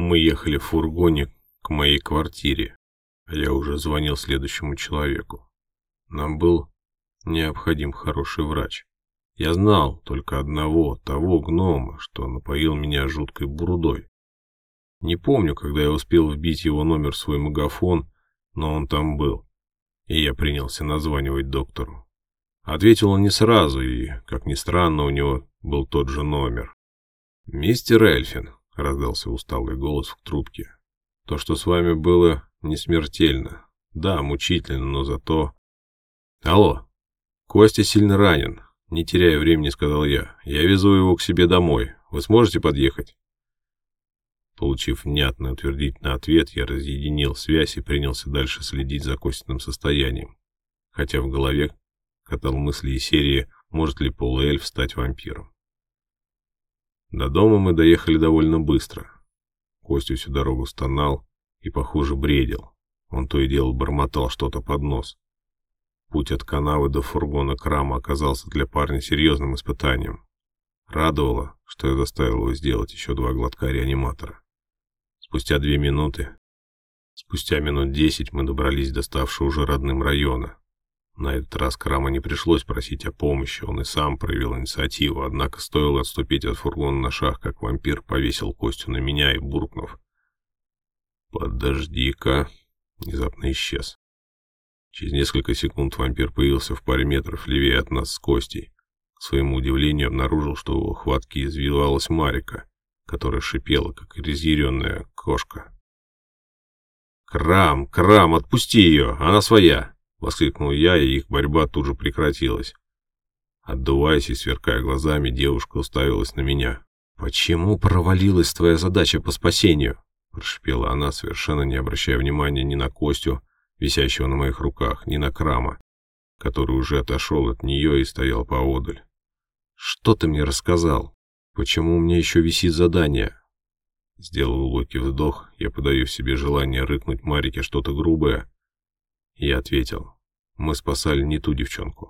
Мы ехали в фургоне к моей квартире, а я уже звонил следующему человеку. Нам был необходим хороший врач. Я знал только одного, того гнома, что напоил меня жуткой бурдой. Не помню, когда я успел вбить его номер в свой магафон, но он там был, и я принялся названивать доктору. Ответил он не сразу, и, как ни странно, у него был тот же номер. «Мистер Эльфин», — раздался усталый голос в трубке, — «то, что с вами было, не смертельно. Да, мучительно, но зато...» «Алло, Костя сильно ранен. Не теряя времени, сказал я. Я везу его к себе домой. Вы сможете подъехать?» Получив внятный утвердительный ответ, я разъединил связь и принялся дальше следить за Костиным состоянием. Хотя в голове катал мысли из серии «Может ли полуэльф стать вампиром?». До дома мы доехали довольно быстро. Костя всю дорогу стонал и, похоже, бредил. Он то и дело бормотал что-то под нос. Путь от канавы до фургона крама оказался для парня серьезным испытанием. Радовало, что я заставил его сделать еще два глотка реаниматора. Спустя две минуты, спустя минут десять мы добрались до ставшего уже родным района. На этот раз Крама не пришлось просить о помощи, он и сам проявил инициативу, однако стоило отступить от фургона на шаг, как вампир повесил Костю на меня и, буркнув «Подожди-ка», внезапно исчез. Через несколько секунд вампир появился в паре метров левее от нас с Костей. К своему удивлению обнаружил, что в его хватке извивалась Марика, которая шипела, как разъяренная кошка. «Крам, Крам, отпусти ее, она своя!» — воскликнул я, и их борьба тут же прекратилась. Отдуваясь и сверкая глазами, девушка уставилась на меня. «Почему провалилась твоя задача по спасению?» — прошипела она, совершенно не обращая внимания ни на Костю, висящего на моих руках, ни на Крама, который уже отошел от нее и стоял поодаль. «Что ты мне рассказал? Почему у меня еще висит задание?» Сделал глубокий вдох, я подаю в себе желание рыкнуть Марике что-то грубое. Я ответил, мы спасали не ту девчонку.